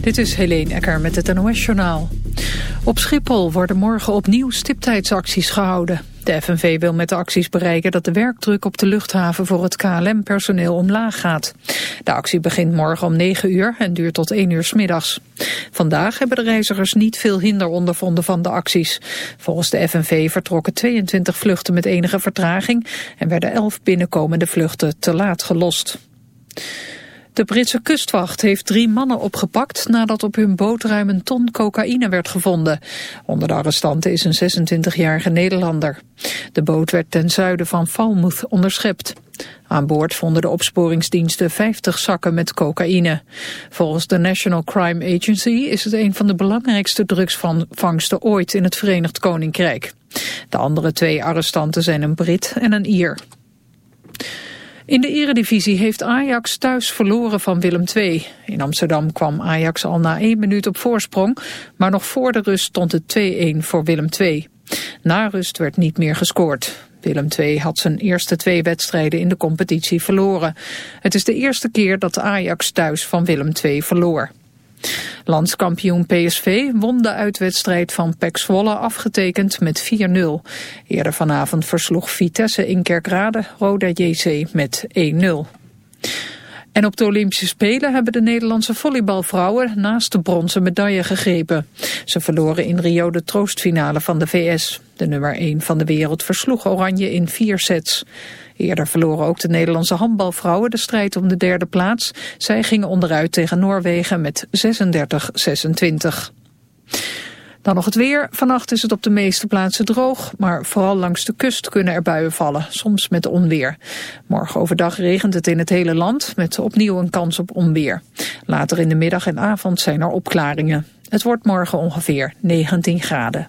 Dit is Helene Ecker met het NOS-journaal. Op Schiphol worden morgen opnieuw stiptijdsacties gehouden. De FNV wil met de acties bereiken dat de werkdruk op de luchthaven voor het KLM-personeel omlaag gaat. De actie begint morgen om 9 uur en duurt tot 1 uur s middags. Vandaag hebben de reizigers niet veel hinder ondervonden van de acties. Volgens de FNV vertrokken 22 vluchten met enige vertraging en werden 11 binnenkomende vluchten te laat gelost. De Britse kustwacht heeft drie mannen opgepakt nadat op hun boot ruim een ton cocaïne werd gevonden. Onder de arrestanten is een 26-jarige Nederlander. De boot werd ten zuiden van Falmouth onderschept. Aan boord vonden de opsporingsdiensten 50 zakken met cocaïne. Volgens de National Crime Agency is het een van de belangrijkste drugsvangsten ooit in het Verenigd Koninkrijk. De andere twee arrestanten zijn een Brit en een Ier. In de eredivisie heeft Ajax thuis verloren van Willem II. In Amsterdam kwam Ajax al na één minuut op voorsprong, maar nog voor de rust stond het 2-1 voor Willem II. Na rust werd niet meer gescoord. Willem II had zijn eerste twee wedstrijden in de competitie verloren. Het is de eerste keer dat Ajax thuis van Willem II verloor. Landskampioen PSV won de uitwedstrijd van PEC Zwolle afgetekend met 4-0. Eerder vanavond versloeg Vitesse in Kerkrade Roda JC met 1-0. En op de Olympische Spelen hebben de Nederlandse volleybalvrouwen naast de bronzen medaille gegrepen. Ze verloren in Rio de troostfinale van de VS. De nummer 1 van de wereld versloeg Oranje in vier sets. Eerder verloren ook de Nederlandse handbalvrouwen de strijd om de derde plaats. Zij gingen onderuit tegen Noorwegen met 36-26. Dan nog het weer. Vannacht is het op de meeste plaatsen droog, maar vooral langs de kust kunnen er buien vallen, soms met onweer. Morgen overdag regent het in het hele land, met opnieuw een kans op onweer. Later in de middag en avond zijn er opklaringen. Het wordt morgen ongeveer 19 graden.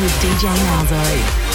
With DJ Malzo.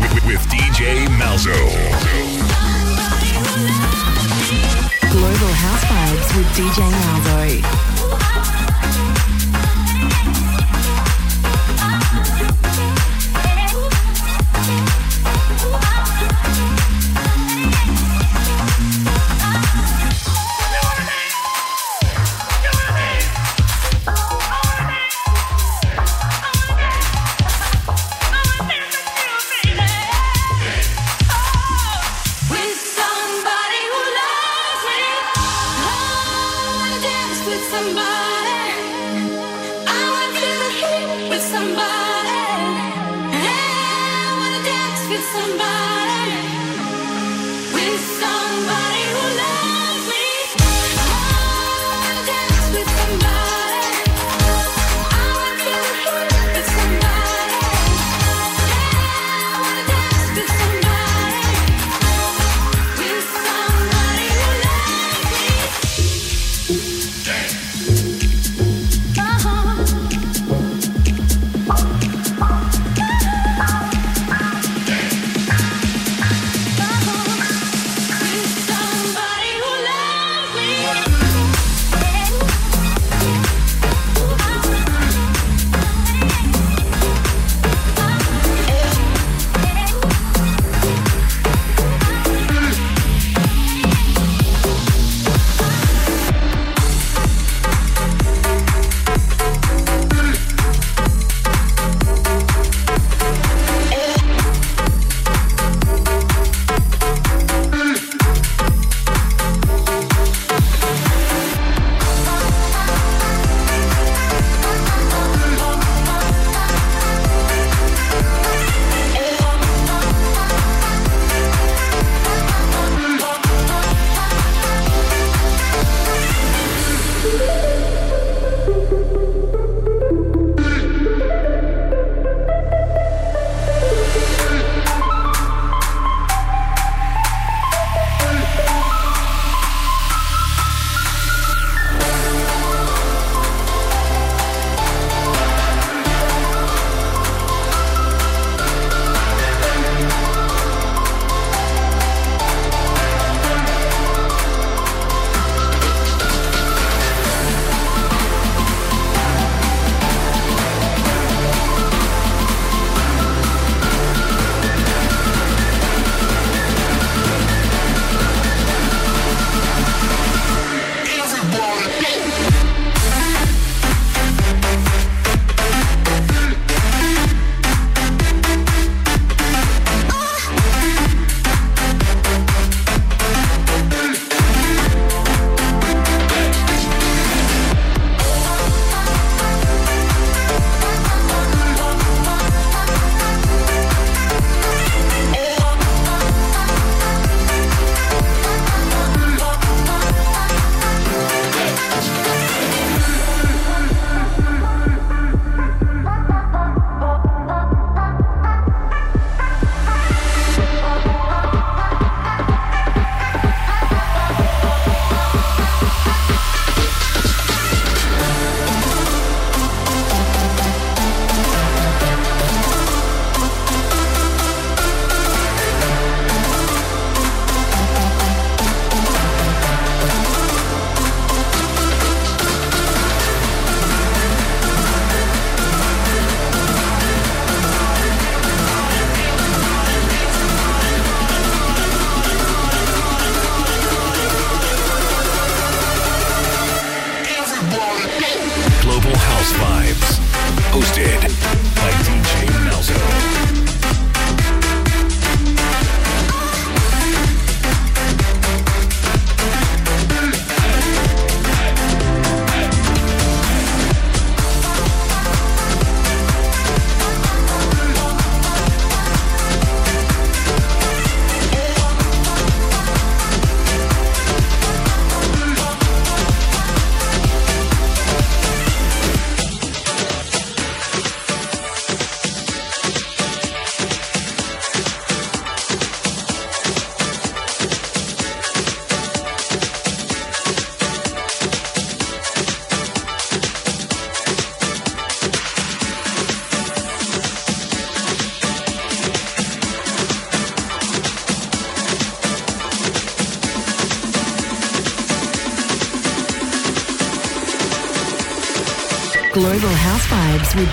With, with DJ Malzo. Global House Vibes with DJ Malzo.